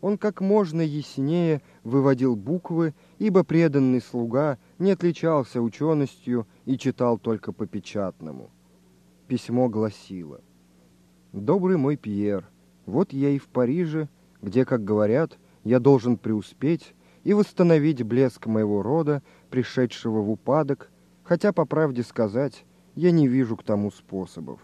Он как можно яснее выводил буквы, ибо преданный слуга не отличался ученостью и читал только по печатному. Письмо гласило «Добрый мой Пьер, вот я и в Париже, где, как говорят, я должен преуспеть и восстановить блеск моего рода, пришедшего в упадок, хотя, по правде сказать, я не вижу к тому способов.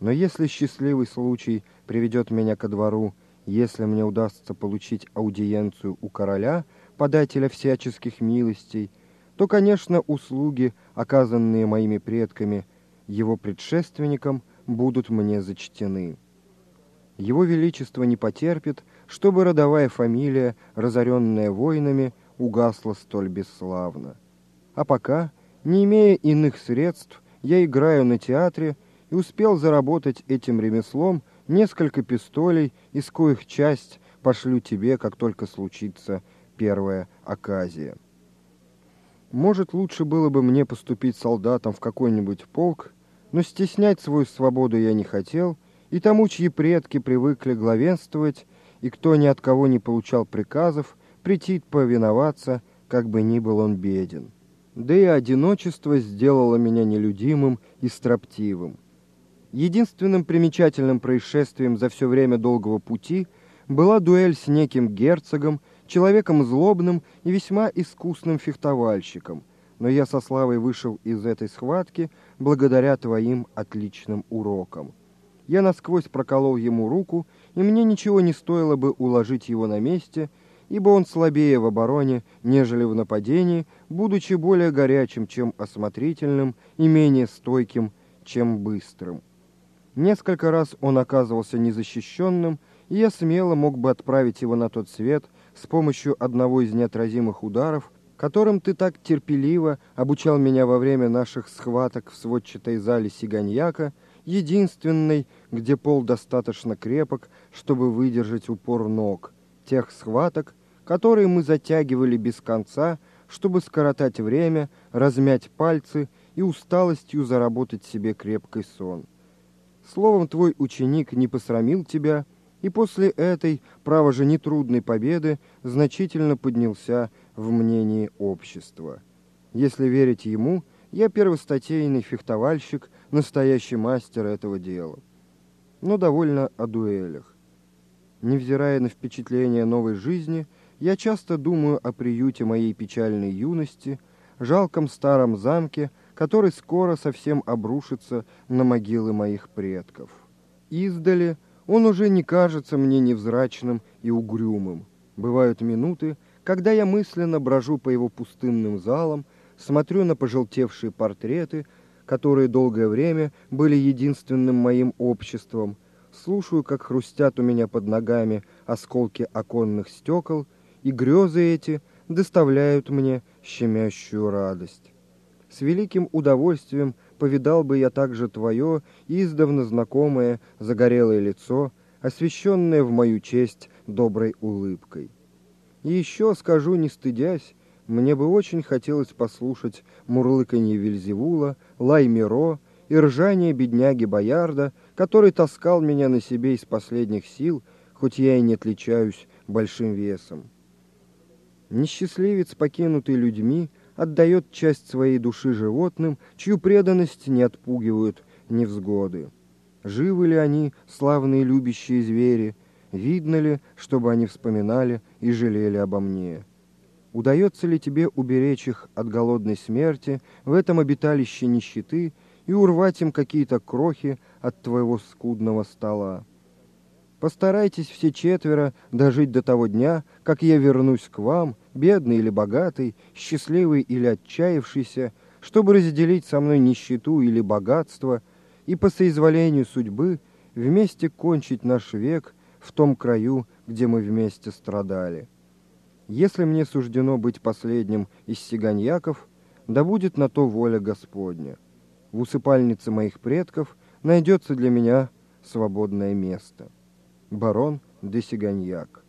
Но если счастливый случай приведет меня ко двору, если мне удастся получить аудиенцию у короля, подателя всяческих милостей, то, конечно, услуги, оказанные моими предками, его предшественникам, будут мне зачтены. Его Величество не потерпит, чтобы родовая фамилия, разоренная войнами, угасла столь бесславно. А пока, не имея иных средств, я играю на театре и успел заработать этим ремеслом несколько пистолей, из коих часть пошлю тебе, как только случится первая оказия. Может, лучше было бы мне поступить солдатом в какой-нибудь полк, но стеснять свою свободу я не хотел, и тому, чьи предки привыкли главенствовать, и кто ни от кого не получал приказов, претит повиноваться, как бы ни был он беден. Да и одиночество сделало меня нелюдимым и строптивым. Единственным примечательным происшествием за все время долгого пути была дуэль с неким герцогом, человеком злобным и весьма искусным фехтовальщиком, но я со славой вышел из этой схватки благодаря твоим отличным урокам. Я насквозь проколол ему руку, и мне ничего не стоило бы уложить его на месте, ибо он слабее в обороне, нежели в нападении, будучи более горячим, чем осмотрительным, и менее стойким, чем быстрым. Несколько раз он оказывался незащищенным, и я смело мог бы отправить его на тот свет с помощью одного из неотразимых ударов, которым ты так терпеливо обучал меня во время наших схваток в сводчатой зале Сиганьяка, единственной, где пол достаточно крепок, чтобы выдержать упор ног, тех схваток, которые мы затягивали без конца, чтобы скоротать время, размять пальцы и усталостью заработать себе крепкий сон. Словом, твой ученик не посрамил тебя, и после этой, право же, нетрудной победы значительно поднялся в мнении общества. Если верить ему, я первостатейный фехтовальщик, настоящий мастер этого дела. Но довольно о дуэлях. Невзирая на впечатление новой жизни, я часто думаю о приюте моей печальной юности, жалком старом замке, который скоро совсем обрушится на могилы моих предков. Издали он уже не кажется мне невзрачным и угрюмым. Бывают минуты, когда я мысленно брожу по его пустынным залам, смотрю на пожелтевшие портреты, которые долгое время были единственным моим обществом, слушаю, как хрустят у меня под ногами осколки оконных стекол, и грезы эти доставляют мне щемящую радость. С великим удовольствием повидал бы я также твое издавна знакомое загорелое лицо, освещенное в мою честь доброй улыбкой. И еще скажу, не стыдясь, мне бы очень хотелось послушать мурлыканье Вильзевула, лай Миро и ржание бедняги Боярда, который таскал меня на себе из последних сил, хоть я и не отличаюсь большим весом. Несчастливец, покинутый людьми, отдает часть своей души животным, чью преданность не отпугивают невзгоды. Живы ли они, славные любящие звери? Видно ли, чтобы они вспоминали и жалели обо мне? Удается ли тебе уберечь их от голодной смерти в этом обиталище нищеты и урвать им какие-то крохи от твоего скудного стола? Постарайтесь все четверо дожить до того дня, как я вернусь к вам, бедный или богатый, счастливый или отчаявшийся, чтобы разделить со мной нищету или богатство и по соизволению судьбы вместе кончить наш век в том краю, где мы вместе страдали. Если мне суждено быть последним из сиганьяков, да будет на то воля Господня. В усыпальнице моих предков найдется для меня свободное место» барон де Сиганьяк.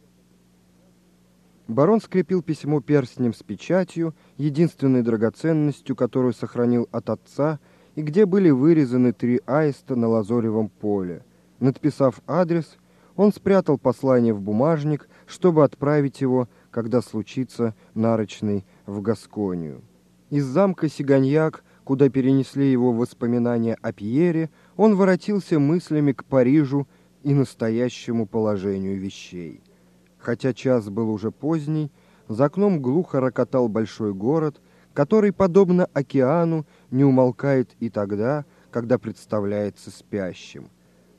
Барон скрепил письмо перстнем с печатью, единственной драгоценностью, которую сохранил от отца, и где были вырезаны три аиста на лазоревом поле. Надписав адрес, Он спрятал послание в бумажник, чтобы отправить его, когда случится нарочный в Гасконию. Из замка Сиганьяк, куда перенесли его воспоминания о Пьере, он воротился мыслями к Парижу и настоящему положению вещей. Хотя час был уже поздний, за окном глухо рокотал большой город, который, подобно океану, не умолкает и тогда, когда представляется спящим.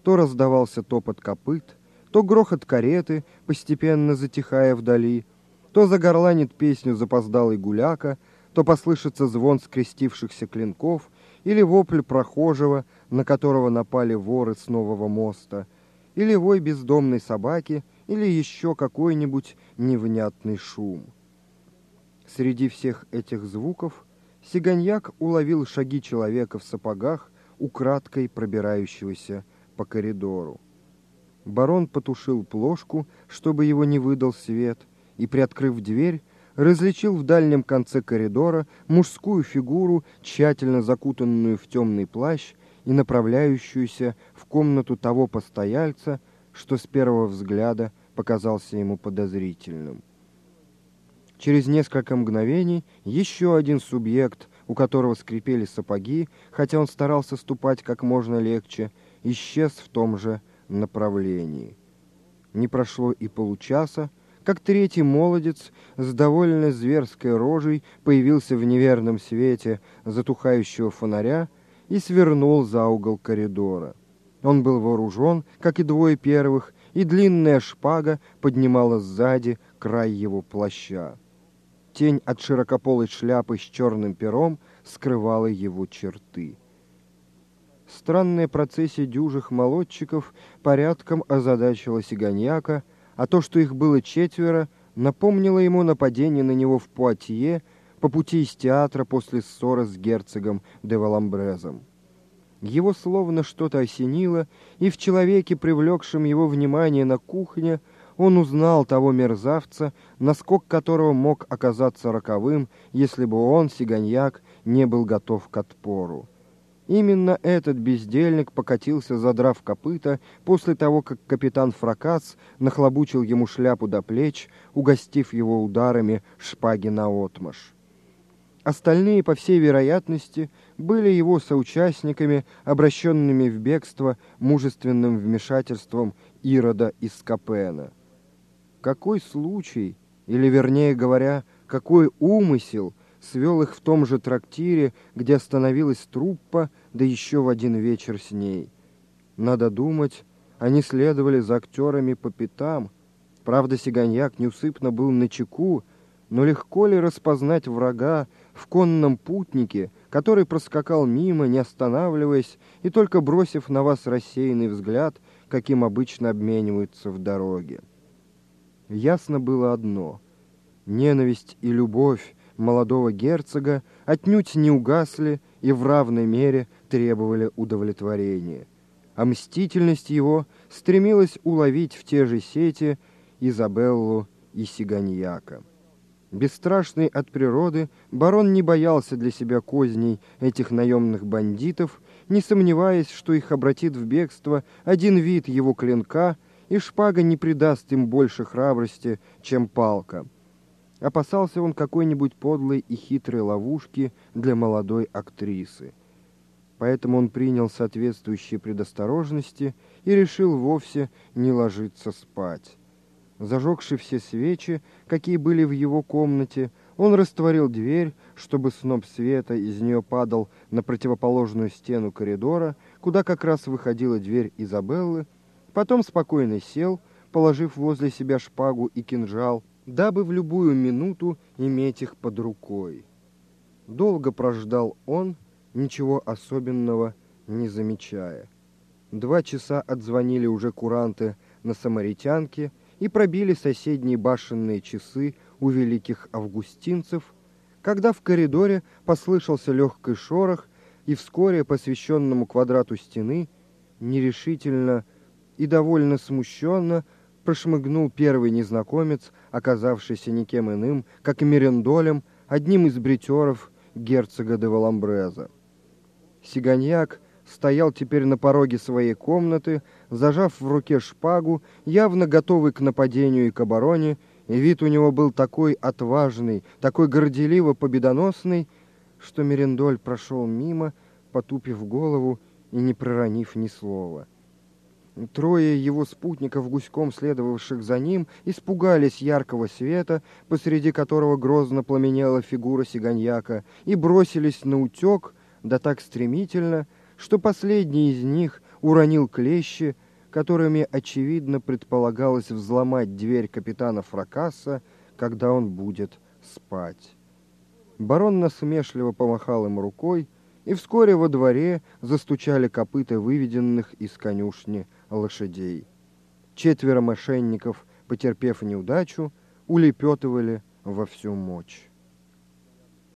То раздавался топот копыт, то грохот кареты, постепенно затихая вдали, то загорланит песню запоздалый гуляка, то послышится звон скрестившихся клинков или вопль прохожего, на которого напали воры с нового моста, или вой бездомной собаки, или еще какой-нибудь невнятный шум. Среди всех этих звуков Сиганьяк уловил шаги человека в сапогах, украдкой пробирающегося по коридору. Барон потушил плошку, чтобы его не выдал свет, и, приоткрыв дверь, различил в дальнем конце коридора мужскую фигуру, тщательно закутанную в темный плащ и направляющуюся в комнату того постояльца, что с первого взгляда показался ему подозрительным. Через несколько мгновений еще один субъект, у которого скрипели сапоги, хотя он старался ступать как можно легче, исчез в том же направлении. Не прошло и получаса, как третий молодец с довольно зверской рожей появился в неверном свете затухающего фонаря и свернул за угол коридора. Он был вооружен, как и двое первых, и длинная шпага поднимала сзади край его плаща. Тень от широкополой шляпы с черным пером скрывала его черты. Странная процессия дюжих молодчиков порядком озадачила Сиганьяка, а то, что их было четверо, напомнило ему нападение на него в Пуатье по пути из театра после ссоры с герцогом де Валамбрезом. Его словно что-то осенило, и в человеке, привлекшем его внимание на кухне, он узнал того мерзавца, наскок которого мог оказаться роковым, если бы он, Сиганьяк, не был готов к отпору. Именно этот бездельник покатился, задрав копыта, после того, как капитан Фракас нахлобучил ему шляпу до плеч, угостив его ударами шпаги на отмаш. Остальные, по всей вероятности, были его соучастниками, обращенными в бегство мужественным вмешательством Ирода из Капена. Какой случай, или вернее говоря, какой умысел свел их в том же трактире, где остановилась труппа, да еще в один вечер с ней. Надо думать, они следовали за актерами по пятам. Правда, Сиганьяк неусыпно был на чеку, но легко ли распознать врага в конном путнике, который проскакал мимо, не останавливаясь, и только бросив на вас рассеянный взгляд, каким обычно обмениваются в дороге? ясно было одно — ненависть и любовь молодого герцога отнюдь не угасли и в равной мере требовали удовлетворения, а мстительность его стремилась уловить в те же сети Изабеллу и Сиганьяка. Бесстрашный от природы, барон не боялся для себя козней этих наемных бандитов, не сомневаясь, что их обратит в бегство один вид его клинка — и шпага не придаст им больше храбрости, чем палка. Опасался он какой-нибудь подлой и хитрой ловушки для молодой актрисы. Поэтому он принял соответствующие предосторожности и решил вовсе не ложиться спать. Зажегши все свечи, какие были в его комнате, он растворил дверь, чтобы сноп света из нее падал на противоположную стену коридора, куда как раз выходила дверь Изабеллы, Потом спокойно сел, положив возле себя шпагу и кинжал, дабы в любую минуту иметь их под рукой. Долго прождал он, ничего особенного не замечая. Два часа отзвонили уже куранты на самаритянке и пробили соседние башенные часы у великих августинцев, когда в коридоре послышался легкий шорох, и вскоре по освещенному квадрату стены нерешительно и довольно смущенно прошмыгнул первый незнакомец, оказавшийся никем иным, как Мерендолем, одним из бритеров герцога де Валамбреза. Сиганьяк стоял теперь на пороге своей комнаты, зажав в руке шпагу, явно готовый к нападению и к обороне, и вид у него был такой отважный, такой горделиво победоносный, что Мерендоль прошел мимо, потупив голову и не проронив ни слова. Трое его спутников, гуськом следовавших за ним, испугались яркого света, посреди которого грозно пламенела фигура сиганьяка, и бросились на утек, да так стремительно, что последний из них уронил клещи, которыми, очевидно, предполагалось взломать дверь капитана Фракаса, когда он будет спать. Барон насмешливо помахал им рукой, и вскоре во дворе застучали копыта выведенных из конюшни лошадей. Четверо мошенников, потерпев неудачу, улепетывали во всю мощь.